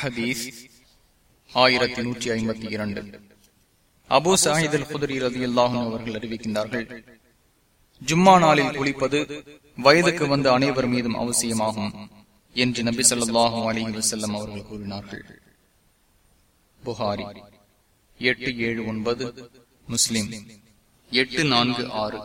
ஹதீஸ் ஆயிரத்தி நூற்றி ஐம்பத்தி இரண்டு. அபு சாஹித் அல் குதிரி ரதி அல்லாஹும் அவர்கள் அறிவிக்கின்றார்கள் ஜும்மா நாளில் குளிப்பது வயதுக்கு வந்த அனைவர் மீதும் அவசியமாகும் என்று நபி சொல்லாஹும் அலி வசல்லம் அவர்கள் கூறினார்கள். புகாரி எட்டு ஏழு ஒன்பது முஸ்லிம் எட்டு நான்கு ஆறு.